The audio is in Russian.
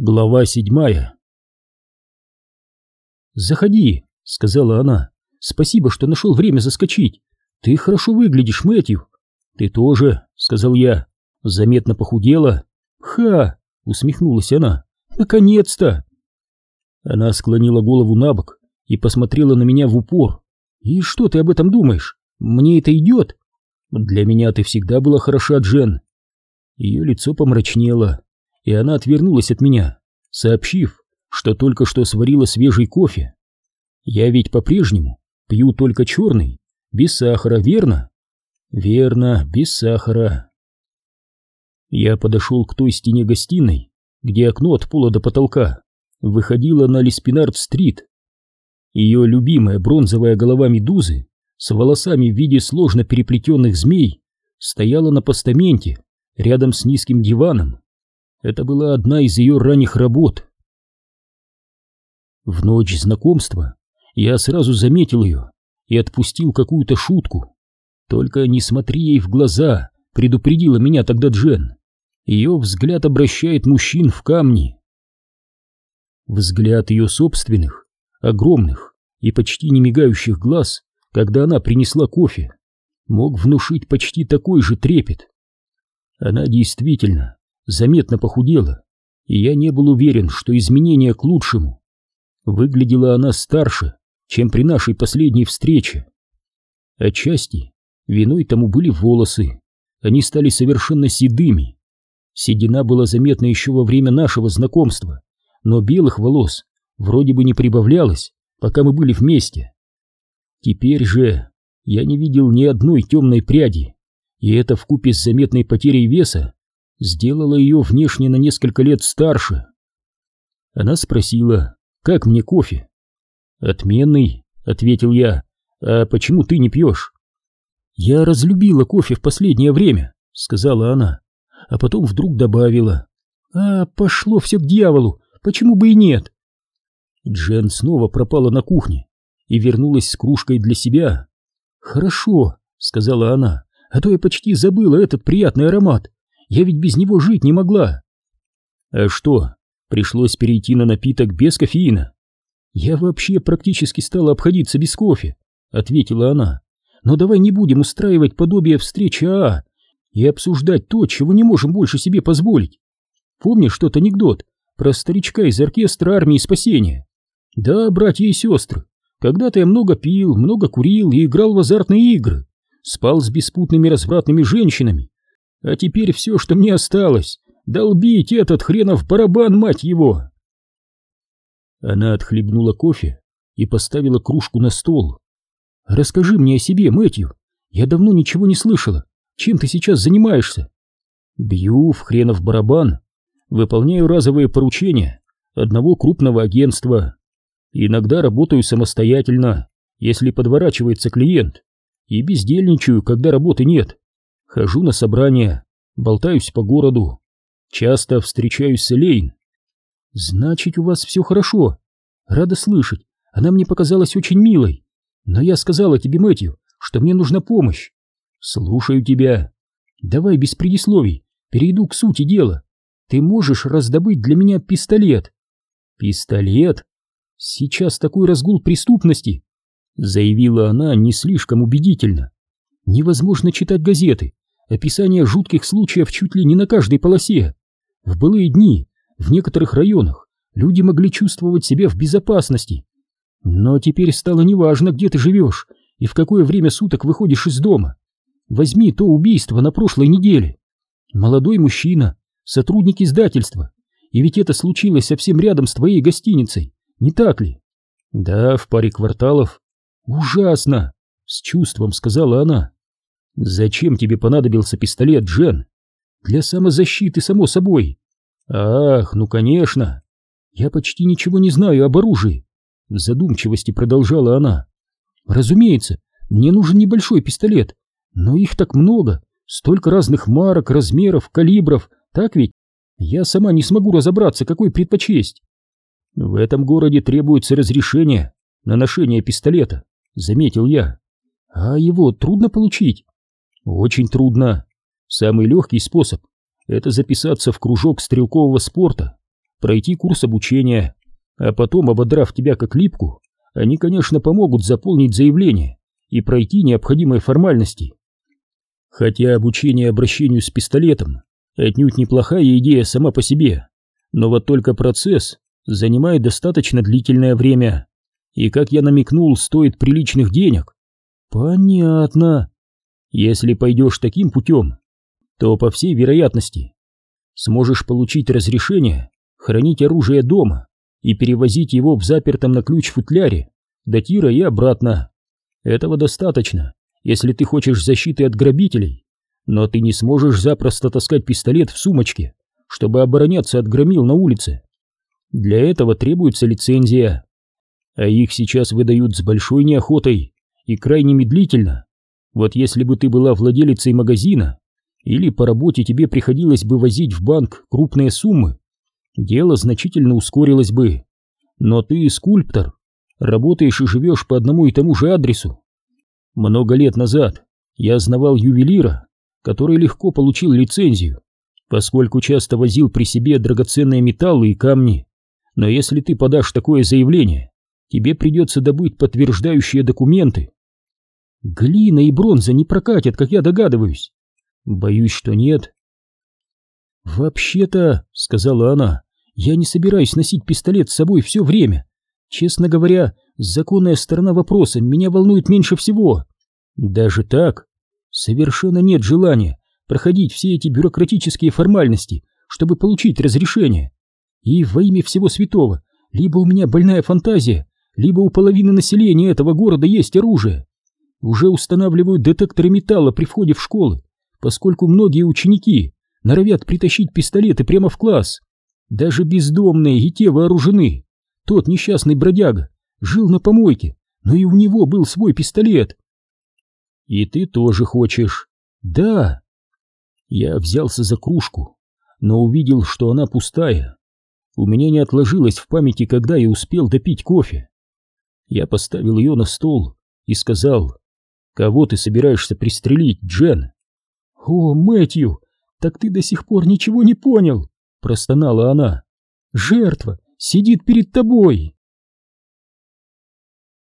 Глава седьмая «Заходи», — сказала она. «Спасибо, что нашел время заскочить. Ты хорошо выглядишь, Мэтью». «Ты тоже», — сказал я. «Заметно похудела». «Ха!» — усмехнулась она. «Наконец-то!» Она склонила голову на бок и посмотрела на меня в упор. «И что ты об этом думаешь? Мне это идет?» «Для меня ты всегда была хороша, Джен». Ее лицо помрачнело и она отвернулась от меня, сообщив, что только что сварила свежий кофе. Я ведь по-прежнему пью только черный, без сахара, верно? Верно, без сахара. Я подошел к той стене гостиной, где окно от пола до потолка выходило на Леспинард-стрит. Ее любимая бронзовая голова медузы с волосами в виде сложно переплетенных змей стояла на постаменте рядом с низким диваном. Это была одна из ее ранних работ. В ночь знакомства я сразу заметил ее и отпустил какую-то шутку. Только не смотри ей в глаза, предупредила меня тогда Джен. Ее взгляд обращает мужчин в камни. Взгляд ее собственных, огромных и почти не мигающих глаз, когда она принесла кофе, мог внушить почти такой же трепет. Она действительно заметно похудела, и я не был уверен, что изменения к лучшему. Выглядела она старше, чем при нашей последней встрече. Отчасти виной тому были волосы, они стали совершенно седыми. Седина была заметна еще во время нашего знакомства, но белых волос вроде бы не прибавлялось, пока мы были вместе. Теперь же я не видел ни одной темной пряди, и это вкупе с заметной потерей веса сделала ее внешне на несколько лет старше. Она спросила, как мне кофе? «Отменный», — ответил я, — «а почему ты не пьешь?» «Я разлюбила кофе в последнее время», — сказала она, а потом вдруг добавила, «А, пошло все к дьяволу, почему бы и нет?» Джен снова пропала на кухне и вернулась с кружкой для себя. «Хорошо», — сказала она, — «а то я почти забыла этот приятный аромат. Я ведь без него жить не могла. А что, пришлось перейти на напиток без кофеина? Я вообще практически стала обходиться без кофе, ответила она. Но давай не будем устраивать подобие встречи АА и обсуждать то, чего не можем больше себе позволить. Помнишь тот анекдот про старичка из оркестра армии спасения? Да, братья и сестры, когда-то я много пил, много курил и играл в азартные игры, спал с беспутными развратными женщинами, а теперь все, что мне осталось, долбить этот хренов барабан, мать его!» Она отхлебнула кофе и поставила кружку на стол. «Расскажи мне о себе, Мэтью. Я давно ничего не слышала. Чем ты сейчас занимаешься?» «Бью в хренов барабан. Выполняю разовые поручения одного крупного агентства. Иногда работаю самостоятельно, если подворачивается клиент, и бездельничаю, когда работы нет. Хожу на собрания, болтаюсь по городу. Часто встречаюсь с Элейн. Значит, у вас все хорошо. Рада слышать. Она мне показалась очень милой. Но я сказала тебе, Мэтью, что мне нужна помощь. Слушаю тебя. Давай без предисловий, перейду к сути дела. Ты можешь раздобыть для меня пистолет. Пистолет? Сейчас такой разгул преступности, заявила она не слишком убедительно. Невозможно читать газеты, описание жутких случаев чуть ли не на каждой полосе. В былые дни в некоторых районах люди могли чувствовать себя в безопасности. Но теперь стало неважно, где ты живешь и в какое время суток выходишь из дома. Возьми то убийство на прошлой неделе. Молодой мужчина, сотрудник издательства. И ведь это случилось совсем рядом с твоей гостиницей, не так ли? Да, в паре кварталов. Ужасно, с чувством сказала она. «Зачем тебе понадобился пистолет, Джен?» «Для самозащиты, само собой». «Ах, ну конечно. Я почти ничего не знаю об оружии», — в задумчивости продолжала она. «Разумеется, мне нужен небольшой пистолет, но их так много, столько разных марок, размеров, калибров, так ведь? Я сама не смогу разобраться, какой предпочесть». «В этом городе требуется разрешение на ношение пистолета», — заметил я. «А его трудно получить?» Очень трудно. Самый легкий способ — это записаться в кружок стрелкового спорта. пройти курс обучения, а потом, ободрав тебя как липку, они, конечно, помогут заполнить заявление и пройти необходимые формальности. Хотя обучение обращению с пистолетом отнюдь неплохая идея сама по себе, но вот только процесс занимает достаточно длительное время, и, как я намекнул, стоит приличных денег. Понятно. Если пойдешь таким путем, то, по всей вероятности, сможешь получить разрешение хранить оружие дома и перевозить его в запертом на ключ футляре до тира и обратно. Этого достаточно, если ты хочешь защиты от грабителей, но ты не сможешь запросто таскать пистолет в сумочке, чтобы обороняться от громил на улице. Для этого требуется лицензия, а их сейчас выдают с большой неохотой и крайне медлительно. Вот если бы ты была владелицей магазина, или по работе тебе приходилось бы возить в банк крупные суммы, дело значительно ускорилось бы. Но ты скульптор, работаешь и живешь по одному и тому же адресу. Много лет назад я знавал ювелира, который легко получил лицензию, поскольку часто возил при себе драгоценные металлы и камни. Но если ты подашь такое заявление, тебе придется добыть подтверждающие документы. Глина и бронза не прокатят, как я догадываюсь. Боюсь, что нет. Вообще-то, сказала она, я не собираюсь носить пистолет с собой все время. Честно говоря, законная сторона вопроса меня волнует меньше всего. Даже так? Совершенно нет желания проходить все эти бюрократические формальности, чтобы получить разрешение. И во имя всего святого, либо у меня больная фантазия, либо у половины населения этого города есть оружие. Уже устанавливают детекторы металла при входе в школы, поскольку многие ученики норовят притащить пистолеты прямо в класс. Даже бездомные и те вооружены. Тот несчастный бродяга жил на помойке, но и у него был свой пистолет. И ты тоже хочешь? Да. Я взялся за кружку, но увидел, что она пустая. У меня не отложилось в памяти, когда я успел допить кофе. Я поставил ее на стол и сказал, «Кого ты собираешься пристрелить, Джен?» «О, Мэтью, так ты до сих пор ничего не понял!» — простонала она. «Жертва сидит перед тобой!»